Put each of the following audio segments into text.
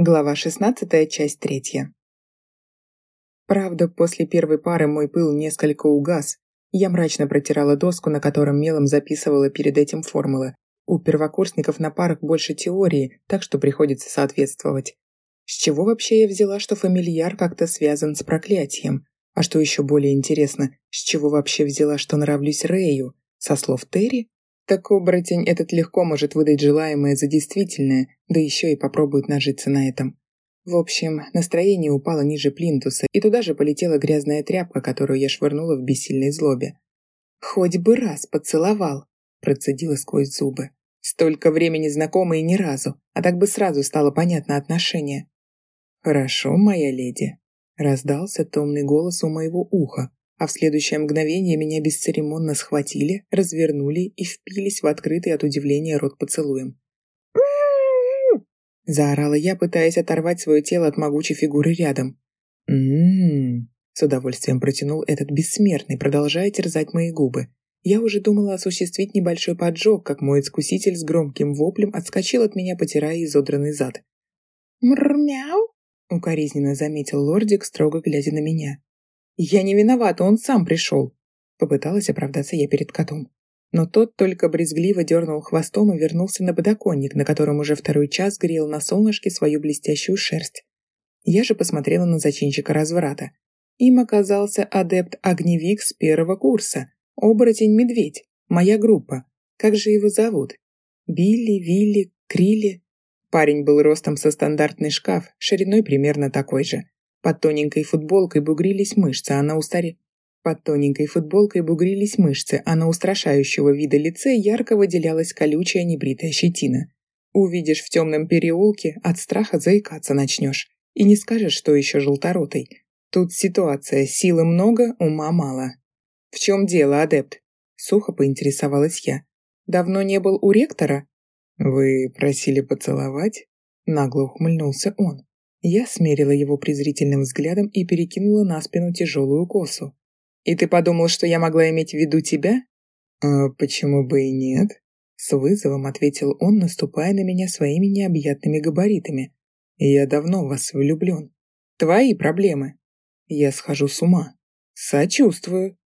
Глава 16, часть 3. Правда, после первой пары мой пыл несколько угас. Я мрачно протирала доску, на котором мелом записывала перед этим формулы. У первокурсников на парах больше теории, так что приходится соответствовать. С чего вообще я взяла, что фамильяр как-то связан с проклятием? А что еще более интересно, с чего вообще взяла, что нравлюсь Рэю? Со слов Терри? Так оборотень этот легко может выдать желаемое за действительное, да еще и попробует нажиться на этом. В общем, настроение упало ниже плинтуса, и туда же полетела грязная тряпка, которую я швырнула в бессильной злобе. «Хоть бы раз поцеловал!» – процедила сквозь зубы. «Столько времени знакомы и ни разу, а так бы сразу стало понятно отношение». «Хорошо, моя леди», – раздался томный голос у моего уха, а в следующее мгновение меня бесцеремонно схватили, развернули и впились в открытый от удивления рот поцелуем. Заорала я, пытаясь оторвать свое тело от могучей фигуры рядом. «М-м-м», с удовольствием протянул этот бессмертный, продолжая терзать мои губы. Я уже думала осуществить небольшой поджог, как мой искуситель с громким воплем отскочил от меня, потирая изодранный зад. «Мрмяу!» — укоризненно заметил лордик, строго глядя на меня. «Я не виновата, он сам пришел!» Попыталась оправдаться я перед котом. Но тот только брезгливо дернул хвостом и вернулся на подоконник, на котором уже второй час грел на солнышке свою блестящую шерсть. Я же посмотрела на зачинщика разврата. Им оказался адепт-огневик с первого курса, оборотень-медведь, моя группа. Как же его зовут? Билли, Вилли, Крилли? Парень был ростом со стандартный шкаф, шириной примерно такой же. Под тоненькой футболкой бугрились мышцы, а на устаре... Под тоненькой футболкой бугрились мышцы, а на устрашающего вида лице ярко выделялась колючая небритая щетина. Увидишь в темном переулке, от страха заикаться начнешь. И не скажешь, что еще желторотый. Тут ситуация, силы много, ума мало. «В чем дело, адепт?» Сухо поинтересовалась я. «Давно не был у ректора?» «Вы просили поцеловать?» Нагло ухмыльнулся он. Я смерила его презрительным взглядом и перекинула на спину тяжелую косу. «И ты подумал, что я могла иметь в виду тебя?» «А почему бы и нет?» С вызовом ответил он, наступая на меня своими необъятными габаритами. «Я давно в вас влюблен. Твои проблемы. Я схожу с ума. Сочувствую.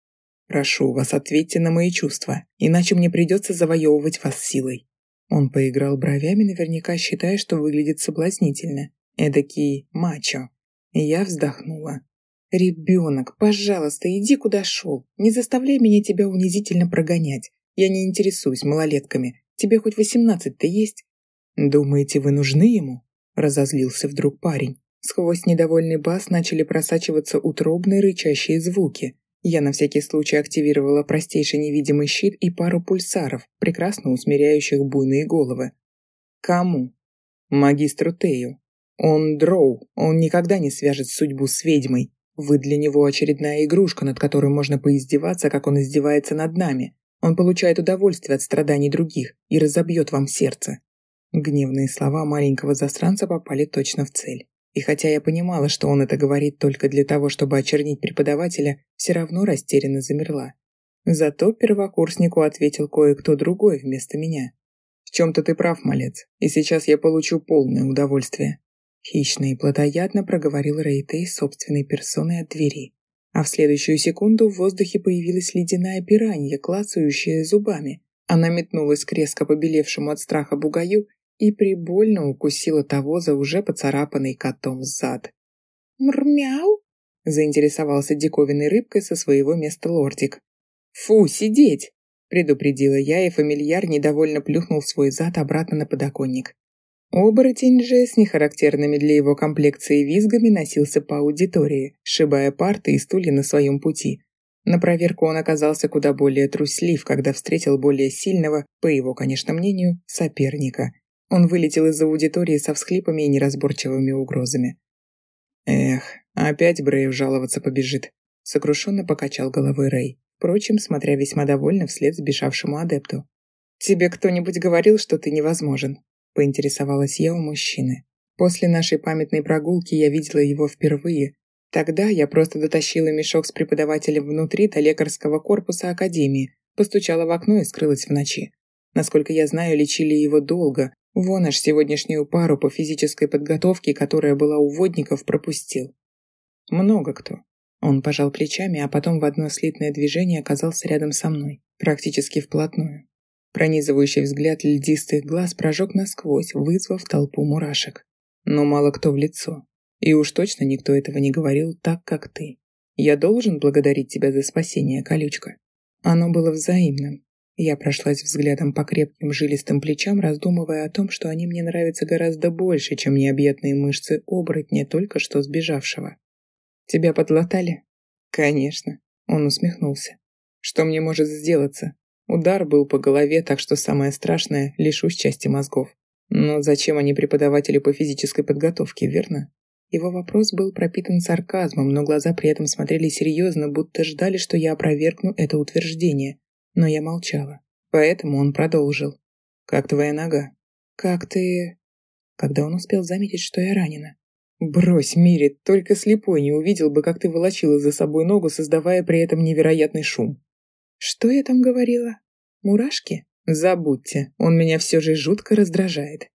Прошу вас, ответьте на мои чувства, иначе мне придется завоевывать вас силой». Он поиграл бровями, наверняка считая, что выглядит соблазнительно. Эдакий мачо. Я вздохнула. «Ребенок, пожалуйста, иди куда шел. Не заставляй меня тебя унизительно прогонять. Я не интересуюсь малолетками. Тебе хоть восемнадцать-то есть?» «Думаете, вы нужны ему?» Разозлился вдруг парень. Сквозь недовольный бас начали просачиваться утробные рычащие звуки. Я на всякий случай активировала простейший невидимый щит и пару пульсаров, прекрасно усмиряющих буйные головы. «Кому?» «Магистру Тею», он дроу, он никогда не свяжет судьбу с ведьмой. Вы для него очередная игрушка, над которой можно поиздеваться, как он издевается над нами. Он получает удовольствие от страданий других и разобьет вам сердце. Гневные слова маленького застранца попали точно в цель. И хотя я понимала, что он это говорит только для того, чтобы очернить преподавателя, все равно растерянно замерла. Зато первокурснику ответил кое-кто другой вместо меня. «В чем-то ты прав, малец, и сейчас я получу полное удовольствие. Хищно и плотоядно проговорил Рейтей собственной персоной от двери. А в следующую секунду в воздухе появилась ледяная пиранья, клацающая зубами. Она метнулась к резко побелевшему от страха бугаю и прибольно укусила того за уже поцарапанный котом зад. «Мрмяу?» – заинтересовался диковинной рыбкой со своего места лордик. «Фу, сидеть!» – предупредила я, и фамильяр недовольно плюхнул свой зад обратно на подоконник. Оборотень же с нехарактерными для его комплекции визгами носился по аудитории, сшибая парты и стулья на своем пути. На проверку он оказался куда более труслив, когда встретил более сильного, по его, конечно, мнению, соперника. Он вылетел из аудитории со всхлипами и неразборчивыми угрозами. «Эх, опять Брейв жаловаться побежит», — сокрушенно покачал головой Рэй, впрочем, смотря весьма довольно вслед сбежавшему адепту. «Тебе кто-нибудь говорил, что ты невозможен?» – поинтересовалась я у мужчины. После нашей памятной прогулки я видела его впервые. Тогда я просто дотащила мешок с преподавателем внутри до лекарского корпуса академии, постучала в окно и скрылась в ночи. Насколько я знаю, лечили его долго, Вон аж сегодняшнюю пару по физической подготовке, которая была у водников, пропустил. Много кто. Он пожал плечами, а потом в одно слитное движение оказался рядом со мной, практически вплотную. Пронизывающий взгляд льдистых глаз прожег насквозь, вызвав толпу мурашек. Но мало кто в лицо. И уж точно никто этого не говорил так, как ты. Я должен благодарить тебя за спасение, колючка. Оно было взаимным. Я прошлась взглядом по крепким жилистым плечам, раздумывая о том, что они мне нравятся гораздо больше, чем необъятные мышцы оборотня только что сбежавшего. «Тебя подлатали?» «Конечно», — он усмехнулся. «Что мне может сделаться? Удар был по голове, так что самое страшное — лишусь части мозгов. Но зачем они преподаватели по физической подготовке, верно?» Его вопрос был пропитан сарказмом, но глаза при этом смотрели серьезно, будто ждали, что я опровергну это утверждение. Но я молчала. Поэтому он продолжил. «Как твоя нога?» «Как ты...» Когда он успел заметить, что я ранена. «Брось, Мири, только слепой не увидел бы, как ты волочила за собой ногу, создавая при этом невероятный шум». «Что я там говорила? Мурашки?» «Забудьте, он меня все же жутко раздражает».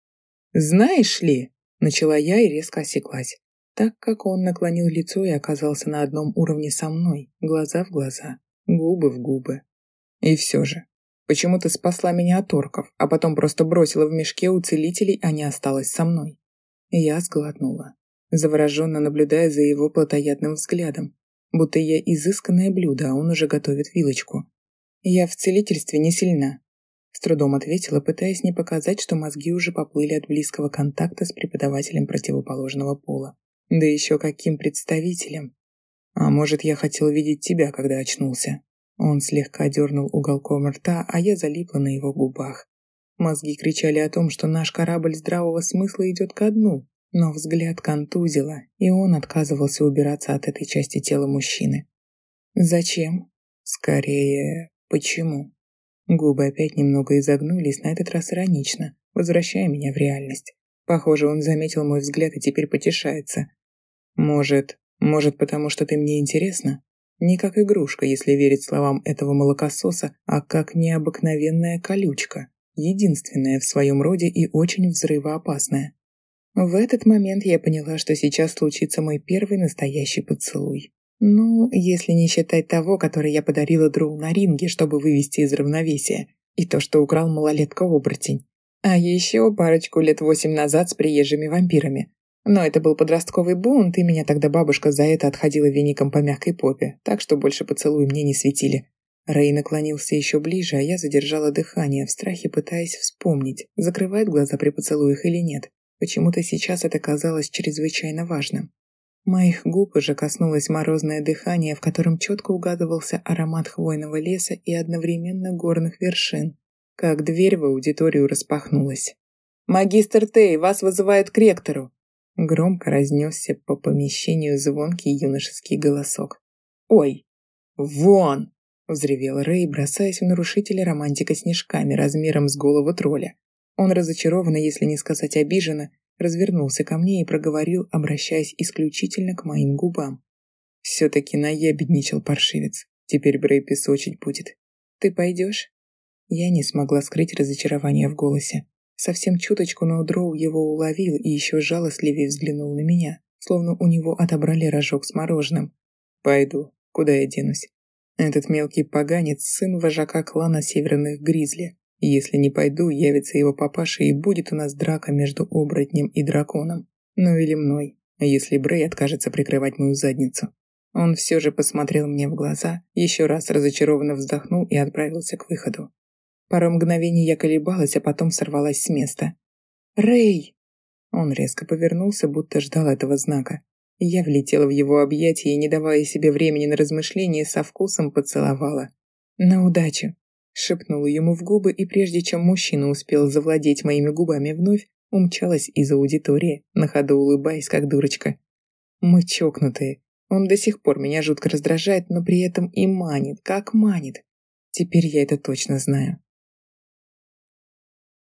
«Знаешь ли...» — начала я и резко осеклась так как он наклонил лицо и оказался на одном уровне со мной, глаза в глаза, губы в губы. И все же, почему ты спасла меня от орков, а потом просто бросила в мешке у целителей, а не осталась со мной? Я сглотнула, завороженно наблюдая за его плотоядным взглядом, будто я изысканное блюдо, а он уже готовит вилочку. Я в целительстве не сильна, с трудом ответила, пытаясь не показать, что мозги уже поплыли от близкого контакта с преподавателем противоположного пола. Да еще каким представителем. А может, я хотел видеть тебя, когда очнулся. Он слегка дернул уголком рта, а я залипла на его губах. Мозги кричали о том, что наш корабль здравого смысла идет ко дну, но взгляд контузило, и он отказывался убираться от этой части тела мужчины. Зачем? Скорее, почему? Губы опять немного изогнулись, на этот раз иронично, возвращая меня в реальность. Похоже, он заметил мой взгляд и теперь потешается. Может, может, потому что ты мне интересна? Не как игрушка, если верить словам этого молокососа, а как необыкновенная колючка, единственная в своем роде и очень взрывоопасная. В этот момент я поняла, что сейчас случится мой первый настоящий поцелуй. Ну, если не считать того, который я подарила Дроу на ринге, чтобы вывести из равновесия, и то, что украл малолетка-оборотень. А еще парочку лет восемь назад с приезжими вампирами, но это был подростковый бунт, и меня тогда бабушка за это отходила веником по мягкой попе, так что больше поцелуи мне не светили. Рэй наклонился еще ближе, а я задержала дыхание, в страхе пытаясь вспомнить, закрывает глаза при поцелуях или нет. Почему-то сейчас это казалось чрезвычайно важным. Моих губ уже коснулось морозное дыхание, в котором четко угадывался аромат хвойного леса и одновременно горных вершин. Как дверь в аудиторию распахнулась. «Магистр Тей, вас вызывают к ректору!» Громко разнесся по помещению звонкий юношеский голосок. «Ой! Вон!» — взревел Рэй, бросаясь в нарушителя романтика снежками размером с голову тролля. Он разочарованно, если не сказать обиженно, развернулся ко мне и проговорил, обращаясь исключительно к моим губам. Все-таки наябедничал паршивец. Теперь Брей песочить будет. «Ты пойдешь?» Я не смогла скрыть разочарование в голосе. Совсем чуточку, но Дроу его уловил и еще жалостливее взглянул на меня, словно у него отобрали рожок с мороженым. «Пойду. Куда я денусь? Этот мелкий поганец – сын вожака клана Северных Гризли. Если не пойду, явится его папаша, и будет у нас драка между оборотнем и драконом. Ну или мной, если Брей откажется прикрывать мою задницу». Он все же посмотрел мне в глаза, еще раз разочарованно вздохнул и отправился к выходу. Пару мгновений я колебалась, а потом сорвалась с места. «Рэй!» Он резко повернулся, будто ждал этого знака. Я влетела в его объятия и, не давая себе времени на размышления, со вкусом поцеловала. «На удачу!» Шепнула ему в губы, и прежде чем мужчина успел завладеть моими губами вновь, умчалась из аудитории, на ходу улыбаясь, как дурочка. Мы чокнутые. Он до сих пор меня жутко раздражает, но при этом и манит, как манит. Теперь я это точно знаю.